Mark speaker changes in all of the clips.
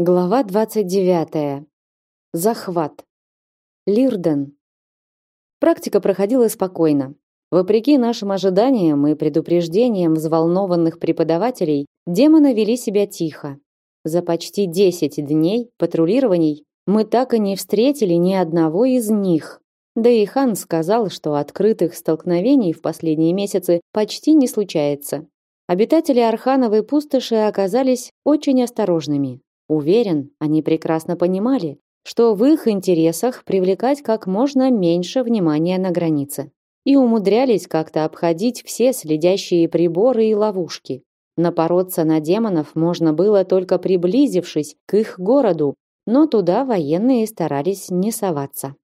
Speaker 1: Глава 29. Захват. Лирден. Практика проходила спокойно. Вопреки нашим ожиданиям и предупреждениям взволнованных преподавателей, демоны вели себя тихо. За почти 10 дней патрулирований мы так и не встретили ни одного из них. Да и хан сказал, что открытых столкновений в последние месяцы почти не случается. Обитатели Архановой пустоши оказались очень осторожными. Уверен, они прекрасно понимали, что в их интересах привлекать как можно меньше внимания на границе. И умудрялись как-то обходить все следящие приборы и ловушки. Напороться на демонов можно было только приблизившись к их городу, но туда военные старались не соваться.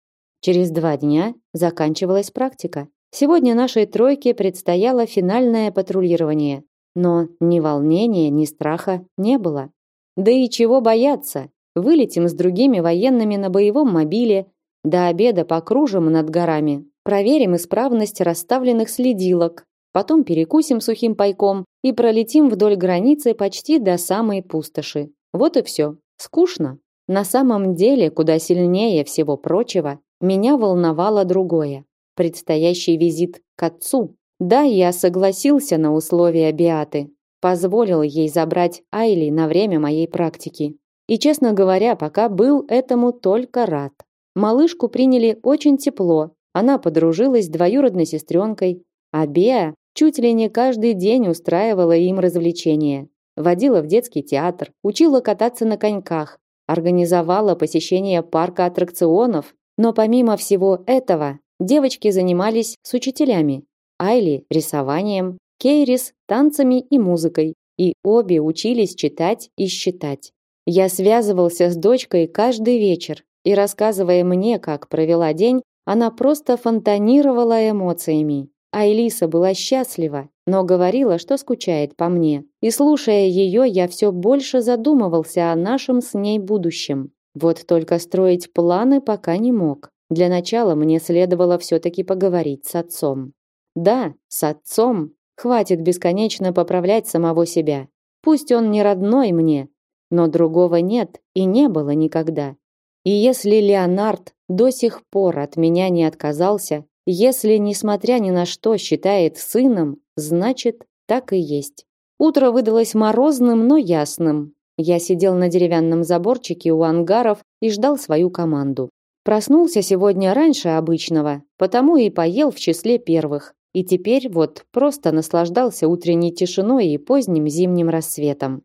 Speaker 1: Через два дня заканчивалась практика. Сегодня нашей тройке предстояло финальное патрулирование, но ни волнения, ни страха не было. Да и чего бояться? Вылетим с другими военными на боевом мобиле, до обеда покружим над горами, проверим исправность расставленных следилок, потом перекусим сухим пайком и пролетим вдоль границы почти до самой пустоши. Вот и все. Скучно. На самом деле, куда сильнее всего прочего, меня волновало другое. Предстоящий визит к отцу. Да, я согласился на условия Биаты, позволил ей забрать Айли на время моей практики. И, честно говоря, пока был этому только рад. Малышку приняли очень тепло. Она подружилась с двоюродной сестренкой, а Беа чуть ли не каждый день устраивала им развлечения. Водила в детский театр, учила кататься на коньках, организовала посещение парка аттракционов. Но помимо всего этого, девочки занимались с учителями. Айли – рисованием, Кейрис танцами и музыкой, и обе учились читать и считать. Я связывался с дочкой каждый вечер, и рассказывая мне, как провела день, она просто фонтанировала эмоциями. А Элиса была счастлива, но говорила, что скучает по мне. И слушая ее, я все больше задумывался о нашем с ней будущем. Вот только строить планы пока не мог. Для начала мне следовало все-таки поговорить с отцом. Да, с отцом, Хватит бесконечно поправлять самого себя. Пусть он не родной мне, но другого нет и не было никогда. И если Леонард до сих пор от меня не отказался, если, несмотря ни на что, считает сыном, значит, так и есть. Утро выдалось морозным, но ясным. Я сидел на деревянном заборчике у ангаров и ждал свою команду. Проснулся сегодня раньше обычного, потому и поел в числе первых. И теперь вот просто наслаждался утренней тишиной и поздним зимним рассветом.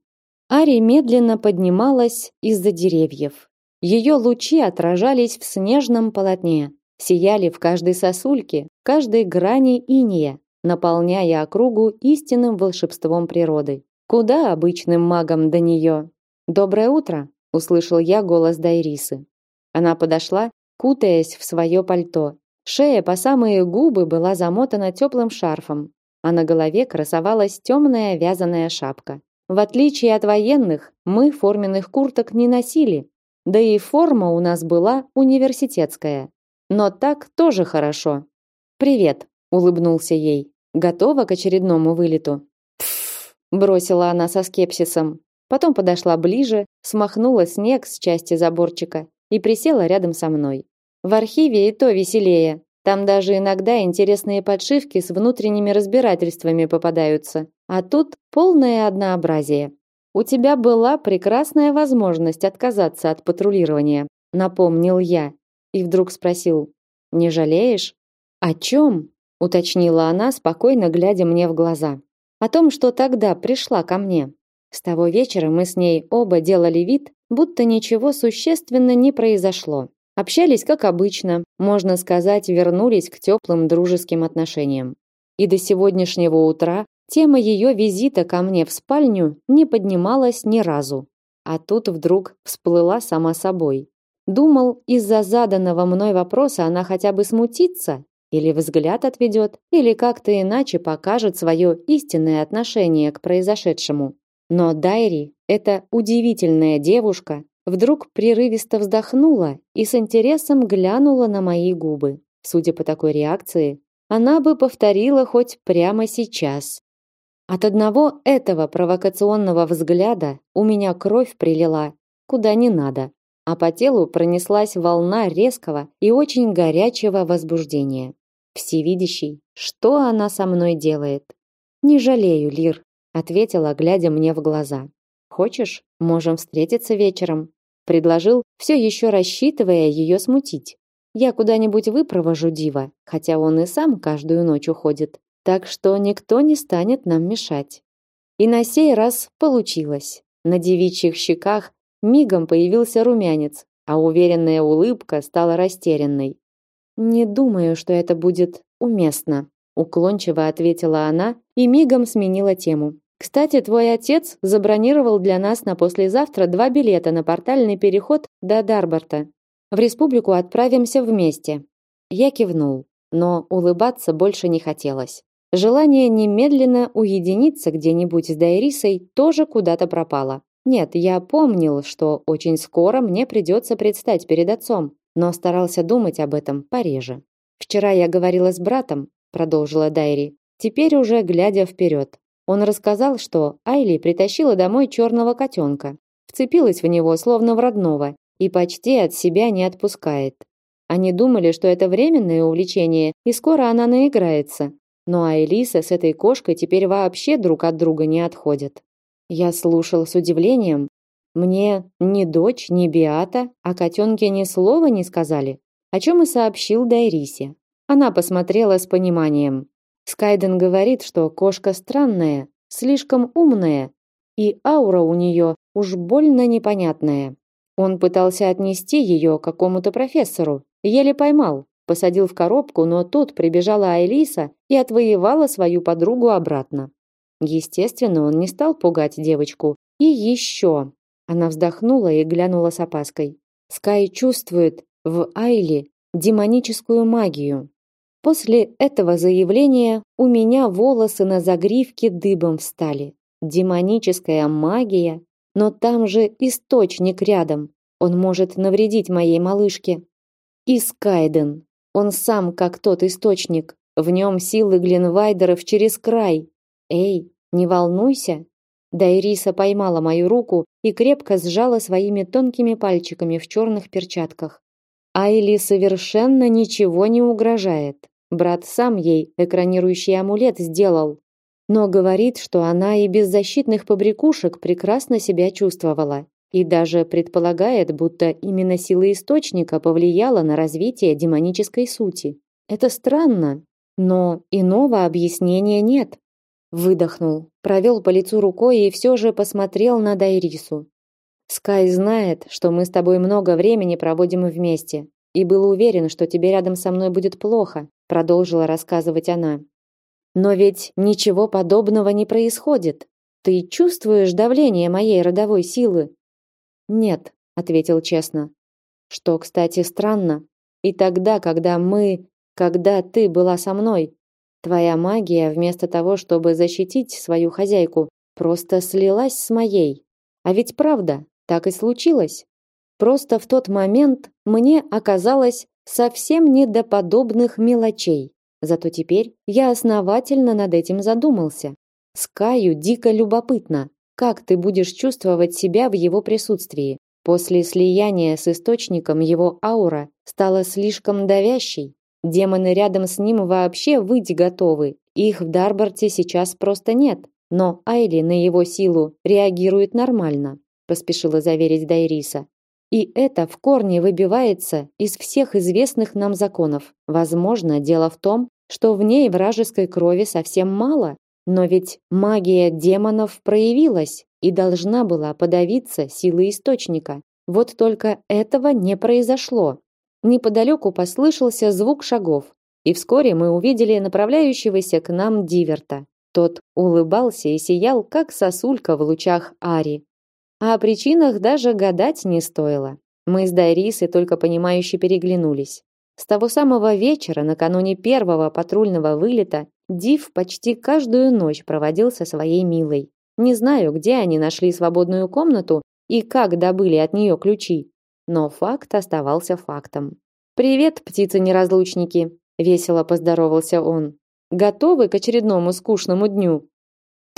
Speaker 1: Ари медленно поднималась из-за деревьев. Ее лучи отражались в снежном полотне, сияли в каждой сосульке, каждой грани иния, наполняя округу истинным волшебством природы. Куда обычным магам до нее? «Доброе утро!» – услышал я голос Дайрисы. Она подошла, кутаясь в свое пальто, Шея по самые губы была замотана теплым шарфом, а на голове красовалась темная вязаная шапка. В отличие от военных, мы форменных курток не носили, да и форма у нас была университетская. Но так тоже хорошо. «Привет», — улыбнулся ей. «Готова к очередному вылету?» «Пф», — бросила она со скепсисом. Потом подошла ближе, смахнула снег с части заборчика и присела рядом со мной. В архиве и то веселее. Там даже иногда интересные подшивки с внутренними разбирательствами попадаются. А тут полное однообразие. У тебя была прекрасная возможность отказаться от патрулирования, напомнил я. И вдруг спросил: "Не жалеешь?" "О чем?» – уточнила она, спокойно глядя мне в глаза. "О том, что тогда пришла ко мне. С того вечера мы с ней оба делали вид, будто ничего существенно не произошло. Общались как обычно, можно сказать, вернулись к теплым дружеским отношениям. И до сегодняшнего утра тема ее визита ко мне в спальню не поднималась ни разу. А тут вдруг всплыла сама собой. Думал, из-за заданного мной вопроса она хотя бы смутится, или взгляд отведет, или как-то иначе покажет свое истинное отношение к произошедшему. Но Дайри, эта удивительная девушка, вдруг прерывисто вздохнула и с интересом глянула на мои губы. Судя по такой реакции, она бы повторила хоть прямо сейчас. От одного этого провокационного взгляда у меня кровь прилила, куда не надо. А по телу пронеслась волна резкого и очень горячего возбуждения. Всевидящий, что она со мной делает? Не жалею, Лир, ответила, глядя мне в глаза. Хочешь, можем встретиться вечером, предложил, все еще рассчитывая ее смутить. Я куда-нибудь выпровожу Дива, хотя он и сам каждую ночь уходит. Так что никто не станет нам мешать. И на сей раз получилось. На девичьих щеках мигом появился румянец, а уверенная улыбка стала растерянной. Не думаю, что это будет уместно, уклончиво ответила она и мигом сменила тему. Кстати, твой отец забронировал для нас на послезавтра два билета на портальный переход до Дарборта. В республику отправимся вместе. Я кивнул, но улыбаться больше не хотелось. Желание немедленно уединиться где-нибудь с Дайрисой тоже куда-то пропало. Нет, я помнил, что очень скоро мне придется предстать перед отцом, но старался думать об этом пореже. Вчера я говорила с братом, продолжила Дайри. Теперь уже глядя вперед. Он рассказал, что Айли притащила домой черного котенка, вцепилась в него словно в родного и почти от себя не отпускает. Они думали, что это временное увлечение, и скоро она наиграется. Но Айлиса с этой кошкой теперь вообще друг от друга не отходят. Я слушал с удивлением. Мне ни дочь, ни Биата о котенке ни слова не сказали, о чем и сообщил Дайрисе. Она посмотрела с пониманием. Скайден говорит, что кошка странная, слишком умная, и аура у нее уж больно непонятная. Он пытался отнести ее к какому-то профессору, еле поймал, посадил в коробку, но тут прибежала Айлиса и отвоевала свою подругу обратно. Естественно, он не стал пугать девочку. И еще. Она вздохнула и глянула с опаской. Скай чувствует в Айли демоническую магию. После этого заявления у меня волосы на загривке дыбом встали. Демоническая магия, но там же источник рядом. Он может навредить моей малышке. И Скайден. Он сам как тот источник. В нем силы Гленвайдеров через край. Эй, не волнуйся. Дайриса поймала мою руку и крепко сжала своими тонкими пальчиками в черных перчатках. Айли совершенно ничего не угрожает. Брат сам ей экранирующий амулет сделал, но говорит, что она и без защитных побрякушек прекрасно себя чувствовала и даже предполагает, будто именно сила источника повлияла на развитие демонической сути. Это странно, но иного объяснения нет. Выдохнул, провел по лицу рукой и все же посмотрел на Дайрису. Скай знает, что мы с тобой много времени проводим вместе, и был уверен, что тебе рядом со мной будет плохо, продолжила рассказывать она. Но ведь ничего подобного не происходит. Ты чувствуешь давление моей родовой силы? Нет, ответил честно. Что, кстати, странно. И тогда, когда мы, когда ты была со мной, твоя магия вместо того, чтобы защитить свою хозяйку, просто слилась с моей. А ведь правда, так и случилось. Просто в тот момент мне оказалось совсем не до подобных мелочей. Зато теперь я основательно над этим задумался. Скаю дико любопытно, как ты будешь чувствовать себя в его присутствии. После слияния с источником его аура стала слишком давящей. Демоны рядом с ним вообще выйти готовы. Их в Дарборте сейчас просто нет. Но Айли на его силу реагирует нормально, поспешила заверить Дайриса. И это в корне выбивается из всех известных нам законов. Возможно, дело в том, что в ней вражеской крови совсем мало, но ведь магия демонов проявилась и должна была подавиться силой источника. Вот только этого не произошло. Неподалеку послышался звук шагов, и вскоре мы увидели направляющегося к нам Диверта. Тот улыбался и сиял, как сосулька в лучах Ари. А о причинах даже гадать не стоило. Мы с Дайрисой только понимающе переглянулись. С того самого вечера, накануне первого патрульного вылета, Див почти каждую ночь проводил со своей милой. Не знаю, где они нашли свободную комнату и как добыли от нее ключи, но факт оставался фактом. «Привет, птицы-неразлучники!» – весело поздоровался он. «Готовы к очередному скучному дню?»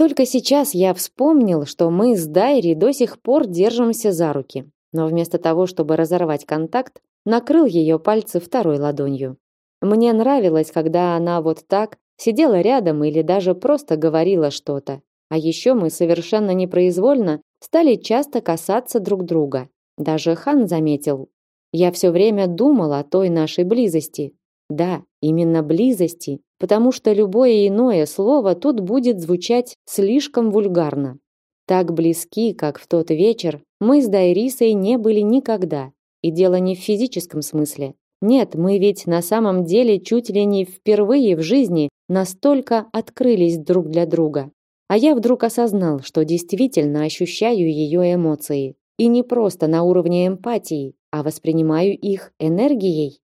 Speaker 1: Только сейчас я вспомнил, что мы с Дайри до сих пор держимся за руки. но вместо того, чтобы разорвать контакт, накрыл ее пальцы второй ладонью. Мне нравилось, когда она вот так сидела рядом или даже просто говорила что-то. А еще мы совершенно непроизвольно стали часто касаться друг друга. Даже Хан заметил. Я все время думал о той нашей близости. Да, именно близости, потому что любое иное слово тут будет звучать слишком вульгарно. Так близки, как в тот вечер, мы с Дайрисой не были никогда. И дело не в физическом смысле. Нет, мы ведь на самом деле чуть ли не впервые в жизни настолько открылись друг для друга. А я вдруг осознал, что действительно ощущаю ее эмоции. И не просто на уровне эмпатии, а воспринимаю их энергией.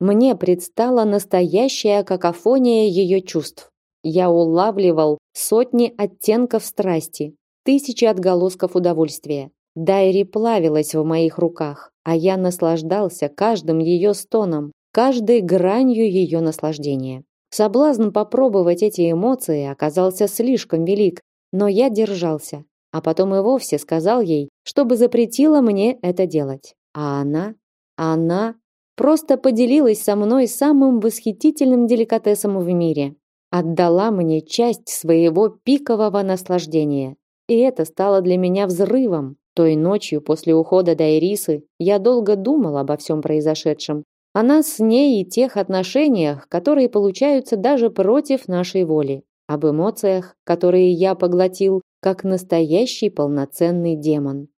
Speaker 1: Мне предстала настоящая какофония ее чувств. Я улавливал сотни оттенков страсти, тысячи отголосков удовольствия. Дайри плавилась в моих руках, а я наслаждался каждым ее стоном, каждой гранью ее наслаждения. Соблазн попробовать эти эмоции оказался слишком велик, но я держался, а потом и вовсе сказал ей, чтобы запретила мне это делать. А она, она просто поделилась со мной самым восхитительным деликатесом в мире. Отдала мне часть своего пикового наслаждения. И это стало для меня взрывом. Той ночью после ухода Дайрисы я долго думал обо всем произошедшем, о нас с ней и тех отношениях, которые получаются даже против нашей воли, об эмоциях, которые я поглотил как настоящий полноценный демон.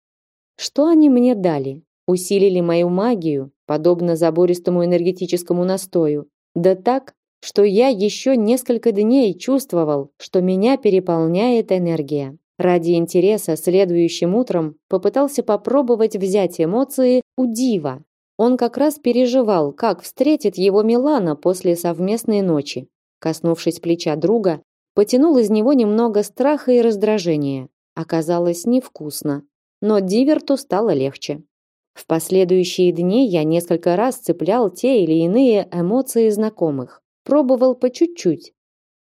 Speaker 1: Что они мне дали? Усилили мою магию, подобно забористому энергетическому настою. Да так, что я еще несколько дней чувствовал, что меня переполняет энергия. Ради интереса следующим утром попытался попробовать взять эмоции у Дива. Он как раз переживал, как встретит его Милана после совместной ночи. Коснувшись плеча друга, потянул из него немного страха и раздражения. Оказалось невкусно, но Диверту стало легче. В последующие дни я несколько раз цеплял те или иные эмоции знакомых, пробовал по чуть-чуть.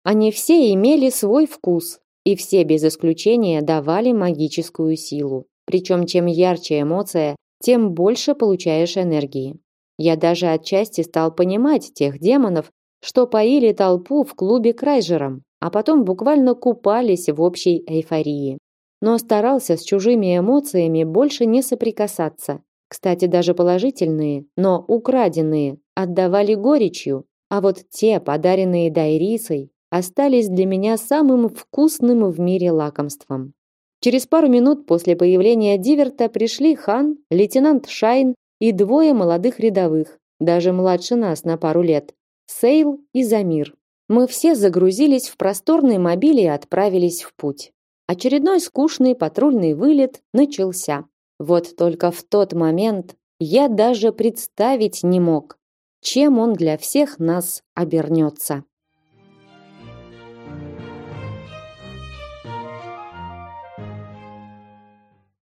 Speaker 1: Они все имели свой вкус, и все без исключения давали магическую силу. Причем чем ярче эмоция, тем больше получаешь энергии. Я даже отчасти стал понимать тех демонов, что поили толпу в клубе Крайжером, а потом буквально купались в общей эйфории. Но старался с чужими эмоциями больше не соприкасаться. Кстати, даже положительные, но украденные, отдавали горечью, а вот те, подаренные Дайрисой, остались для меня самым вкусным в мире лакомством. Через пару минут после появления Диверта пришли Хан, лейтенант Шайн и двое молодых рядовых, даже младше нас на пару лет, Сейл и Замир. Мы все загрузились в просторный мобиль и отправились в путь. Очередной скучный патрульный вылет начался. Вот только в тот момент я даже представить не мог, чем он для всех нас обернется.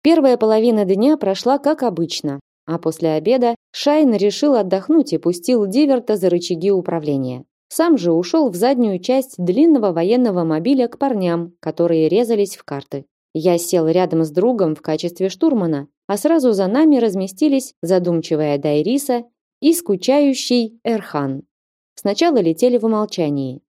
Speaker 1: Первая половина дня прошла как обычно, а после обеда Шайн решил отдохнуть и пустил Диверта за рычаги управления. Сам же ушел в заднюю часть длинного военного мобиля к парням, которые резались в карты. Я сел рядом с другом в качестве штурмана, а сразу за нами разместились задумчивая Дайриса и скучающий Эрхан. Сначала летели в молчании.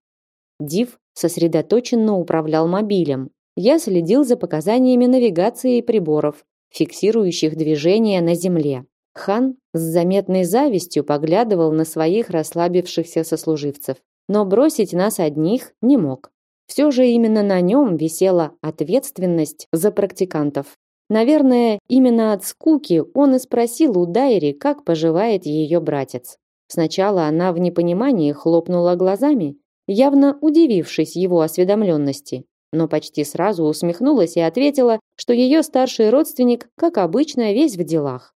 Speaker 1: Див сосредоточенно управлял мобилем, я следил за показаниями навигации и приборов, фиксирующих движение на земле. Хан с заметной завистью поглядывал на своих расслабившихся сослуживцев, но бросить нас одних не мог. Все же именно на нем висела ответственность за практикантов. Наверное, именно от скуки он и спросил у Дайри, как поживает ее братец. Сначала она в непонимании хлопнула глазами, явно удивившись его осведомленности, но почти сразу усмехнулась и ответила, что ее старший родственник, как обычно, весь в делах.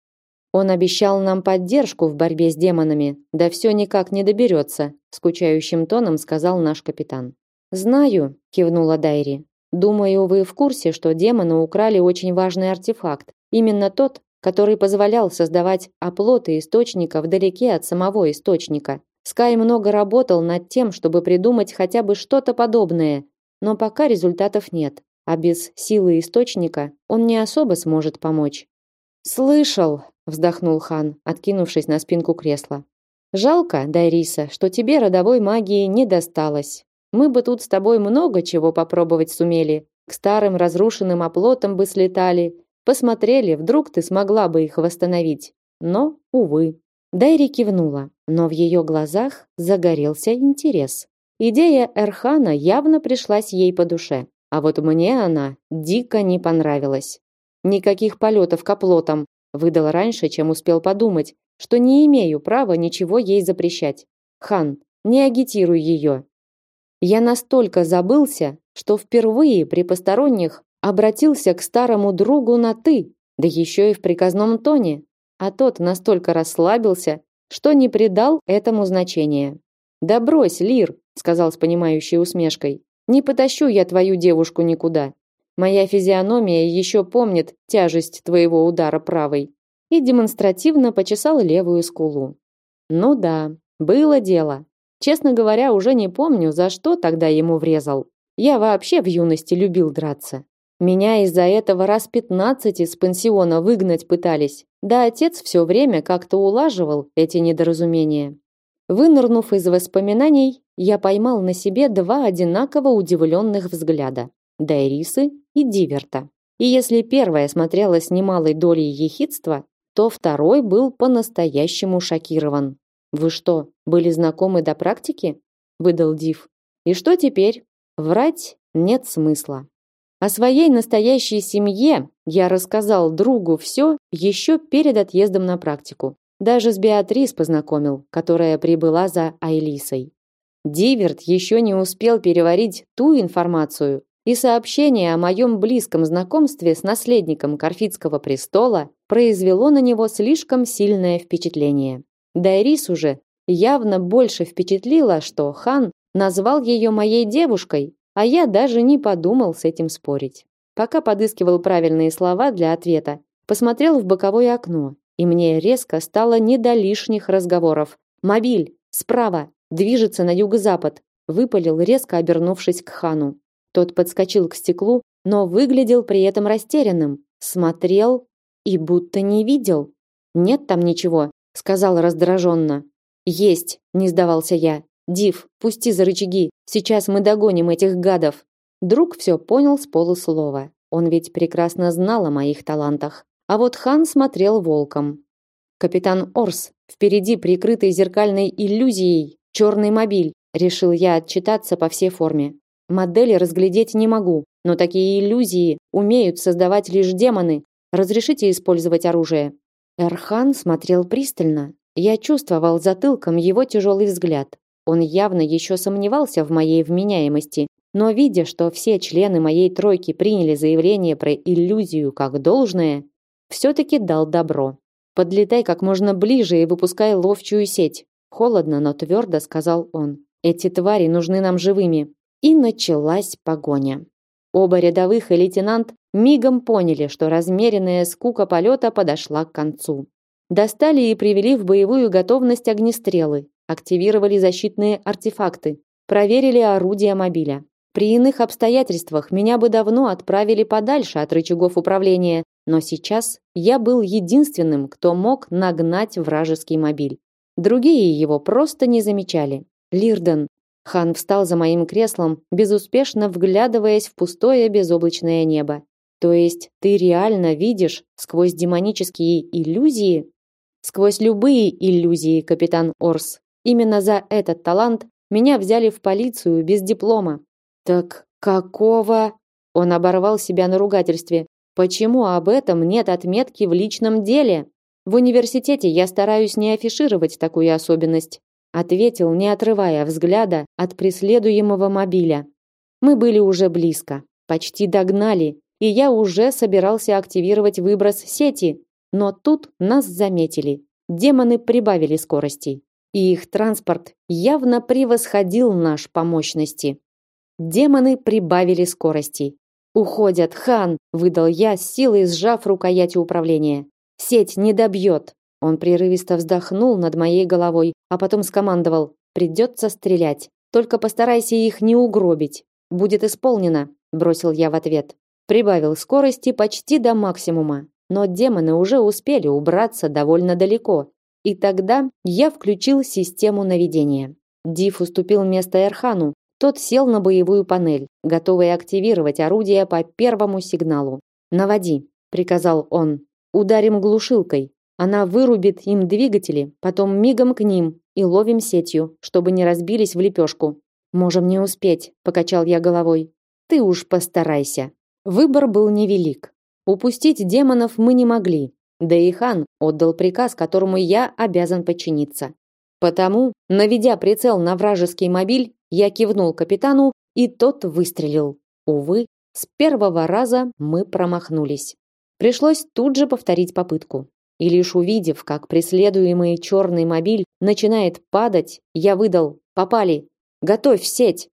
Speaker 1: Он обещал нам поддержку в борьбе с демонами, да все никак не доберется, скучающим тоном сказал наш капитан. Знаю, кивнула Дайри. Думаю, вы в курсе, что демоны украли очень важный артефакт, именно тот, который позволял создавать оплоты источника вдалеке от самого источника. Скай много работал над тем, чтобы придумать хотя бы что-то подобное, но пока результатов нет, а без силы источника он не особо сможет помочь. Слышал, вздохнул хан, откинувшись на спинку кресла. Жалко, Дайриса, что тебе родовой магии не досталось. Мы бы тут с тобой много чего попробовать сумели. К старым разрушенным оплотам бы слетали, посмотрели, вдруг ты смогла бы их восстановить. Но, увы. Дайри кивнула, но в ее глазах загорелся интерес. Идея Эрхана явно пришлась ей по душе, а вот мне она дико не понравилась. Никаких полетов к оплотам, выдал раньше, чем успел подумать, что не имею права ничего ей запрещать. Хан, не агитируй ее. Я настолько забылся, что впервые при посторонних обратился к старому другу на ты, да еще и в приказном тоне, а тот настолько расслабился, что не придал этому значения. "Да брось, Лир", сказал с понимающей усмешкой. "Не потащу я твою девушку никуда. Моя физиономия еще помнит тяжесть твоего удара правой". И демонстративно почесал левую скулу. Ну да, было дело. Честно говоря, уже не помню, за что тогда ему врезал. Я вообще в юности любил драться. Меня из-за этого раз пятнадцать из пансиона выгнать пытались. Да отец все время как-то улаживал эти недоразумения. Вынырнув из воспоминаний, я поймал на себе два одинаково удивленных взгляда. Дайрисы и Диверта. И если первая смотрела с немалой долей ехидства, то второй был по-настоящему шокирован. Вы что, были знакомы до практики? выдал Див. И что теперь? Врать нет смысла. О своей настоящей семье я рассказал другу все еще перед отъездом на практику. Даже с Беатрис познакомил, которая прибыла за Айлисой. Диверт еще не успел переварить ту информацию, и сообщение о моем близком знакомстве с наследником Карфитского престола произвело на него слишком сильное впечатление. Дайрис уже явно больше впечатлила, что хан назвал ее моей девушкой, а я даже не подумал с этим спорить. Пока подыскивал правильные слова для ответа, посмотрел в боковое окно, и мне резко стало не до лишних разговоров. «Мобиль! Справа! Движется на юго-запад!» выпалил, резко обернувшись к хану. Тот подскочил к стеклу, но выглядел при этом растерянным, смотрел и будто не видел. «Нет там ничего», сказал раздраженно. Есть, не сдавался я. Див, пусти за рычаги. Сейчас мы догоним этих гадов. Друг все понял с полуслова. Он ведь прекрасно знал о моих талантах. А вот Хан смотрел волком. Капитан Орс, впереди прикрытый зеркальной иллюзией, черный мобиль. Решил я отчитаться по всей форме. Модели разглядеть не могу, но такие иллюзии умеют создавать лишь демоны. Разрешите использовать оружие. Эрхан смотрел пристально. Я чувствовал затылком его тяжелый взгляд. Он явно еще сомневался в моей вменяемости, но видя, что все члены моей тройки приняли заявление про иллюзию как должное, все-таки дал добро. Подлетай как можно ближе и выпускай ловчую сеть. Холодно, но твердо сказал он. Эти твари нужны нам живыми. И началась погоня. Оба рядовых и лейтенант мигом поняли, что размеренная скука полета подошла к концу. Достали и привели в боевую готовность огнестрелы, активировали защитные артефакты, проверили орудия мобиля. При иных обстоятельствах меня бы давно отправили подальше от рычагов управления, но сейчас я был единственным, кто мог нагнать вражеский мобиль. Другие его просто не замечали. Лирден, Хан встал за моим креслом, безуспешно вглядываясь в пустое безоблачное небо. То есть ты реально видишь сквозь демонические иллюзии? Сквозь любые иллюзии, капитан Орс. Именно за этот талант меня взяли в полицию без диплома. Так какого? Он оборвал себя на ругательстве. Почему об этом нет отметки в личном деле? В университете я стараюсь не афишировать такую особенность ответил, не отрывая взгляда от преследуемого мобиля. Мы были уже близко, почти догнали, и я уже собирался активировать выброс сети, но тут нас заметили. Демоны прибавили скорости, и их транспорт явно превосходил наш по мощности. Демоны прибавили скорости. Уходят, хан, выдал я, силой сжав рукоять управления. Сеть не добьет. Он прерывисто вздохнул над моей головой, а потом скомандовал: "Придется стрелять. Только постарайся их не угробить. Будет исполнено", бросил я в ответ. Прибавил скорости почти до максимума. но демоны уже успели убраться довольно далеко. И тогда я включил систему наведения. Див уступил место Эрхану. Тот сел на боевую панель, готовый активировать орудие по первому сигналу. «Наводи», — приказал он. «Ударим глушилкой. Она вырубит им двигатели, потом мигом к ним и ловим сетью, чтобы не разбились в лепешку». «Можем не успеть», — покачал я головой. «Ты уж постарайся». Выбор был невелик. Упустить демонов мы не могли. Да и хан отдал приказ, которому я обязан подчиниться. Потому, наведя прицел на вражеский мобиль, я кивнул капитану, и тот выстрелил. Увы, с первого раза мы промахнулись. Пришлось тут же повторить попытку. И лишь увидев, как преследуемый черный мобиль начинает падать, я выдал «Попали! Готовь сеть!»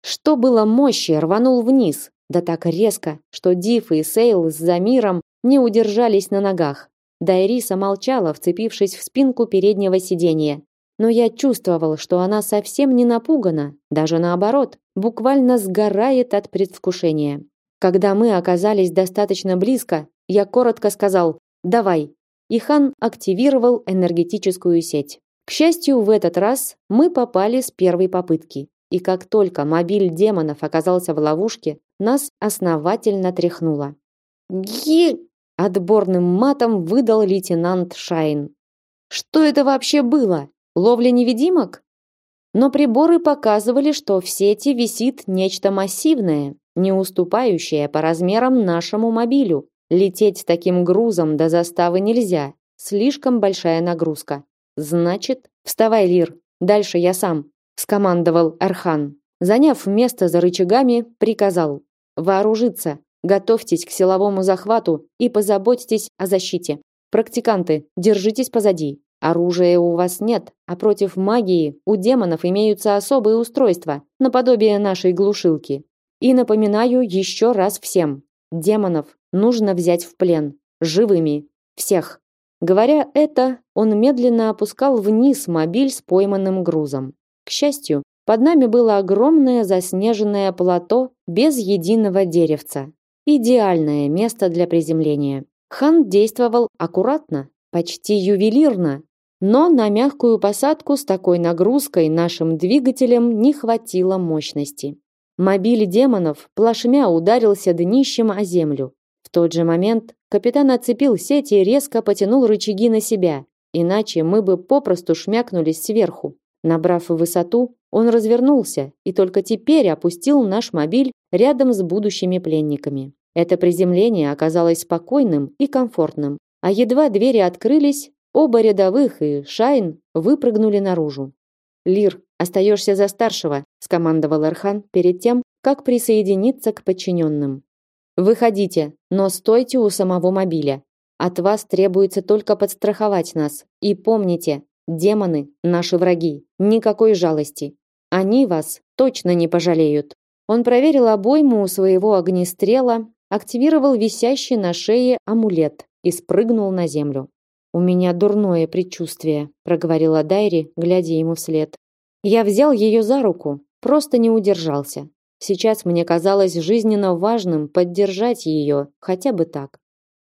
Speaker 1: Что было мощи, рванул вниз, да так резко, что Диф и Сейл с Замиром не удержались на ногах. Дайриса молчала, вцепившись в спинку переднего сиденья. Но я чувствовал, что она совсем не напугана, даже наоборот, буквально сгорает от предвкушения. Когда мы оказались достаточно близко, я коротко сказал «давай», и хан активировал энергетическую сеть. К счастью, в этот раз мы попали с первой попытки. И как только мобиль демонов оказался в ловушке, нас основательно тряхнуло. «Ги!» – отборным матом выдал лейтенант Шайн. «Что это вообще было? Ловля невидимок?» Но приборы показывали, что в сети висит нечто массивное, не уступающее по размерам нашему мобилю. Лететь таким грузом до заставы нельзя, слишком большая нагрузка. Значит, вставай, Лир, дальше я сам, скомандовал Архан. Заняв место за рычагами, приказал: Вооружиться, готовьтесь к силовому захвату и позаботьтесь о защите. Практиканты, держитесь позади. Оружия у вас нет, а против магии у демонов имеются особые устройства, наподобие нашей глушилки. И напоминаю еще раз всем: демонов нужно взять в плен, живыми, всех. Говоря это, он медленно опускал вниз мобиль с пойманным грузом. К счастью, под нами было огромное заснеженное плато без единого деревца. Идеальное место для приземления. Хан действовал аккуратно, почти ювелирно, но на мягкую посадку с такой нагрузкой нашим двигателям не хватило мощности. Мобиль демонов плашмя ударился днищем о землю. В тот же момент капитан отцепил сеть и резко потянул рычаги на себя, иначе мы бы попросту шмякнулись сверху. Набрав высоту, он развернулся и только теперь опустил наш мобиль рядом с будущими пленниками. Это приземление оказалось спокойным и комфортным, а едва двери открылись, оба рядовых и Шайн выпрыгнули наружу. «Лир, остаешься за старшего», – скомандовал Архан перед тем, как присоединиться к подчиненным. «Выходите, но стойте у самого мобиля. От вас требуется только подстраховать нас. И помните, Демоны – наши враги. Никакой жалости. Они вас точно не пожалеют. Он проверил обойму у своего огнестрела, активировал висящий на шее амулет и спрыгнул на землю. «У меня дурное предчувствие», – проговорила Дайри, глядя ему вслед. Я взял ее за руку, просто не удержался. Сейчас мне казалось жизненно важным поддержать ее, хотя бы так.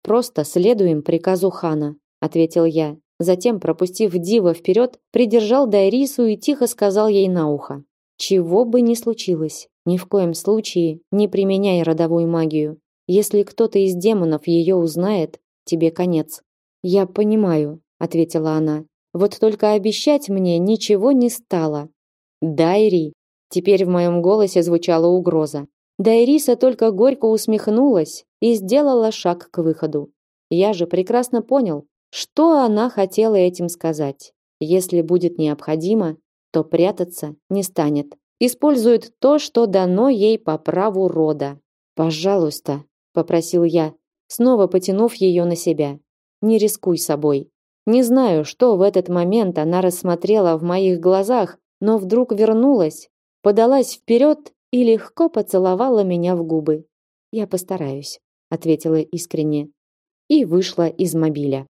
Speaker 1: «Просто следуем приказу хана», – ответил я, Затем, пропустив Дива вперед, придержал Дайрису и тихо сказал ей на ухо. «Чего бы ни случилось, ни в коем случае не применяй родовую магию. Если кто-то из демонов ее узнает, тебе конец». «Я понимаю», — ответила она. «Вот только обещать мне ничего не стало». «Дайри!» Теперь в моем голосе звучала угроза. Дайриса только горько усмехнулась и сделала шаг к выходу. Я же прекрасно понял, что она хотела этим сказать? Если будет необходимо, то прятаться не станет. Использует то, что дано ей по праву рода. «Пожалуйста», — попросил я, снова потянув ее на себя. «Не рискуй собой». Не знаю, что в этот момент она рассмотрела в моих глазах, но вдруг вернулась, подалась вперед и легко поцеловала меня в губы. «Я постараюсь», — ответила искренне и вышла из мобиля.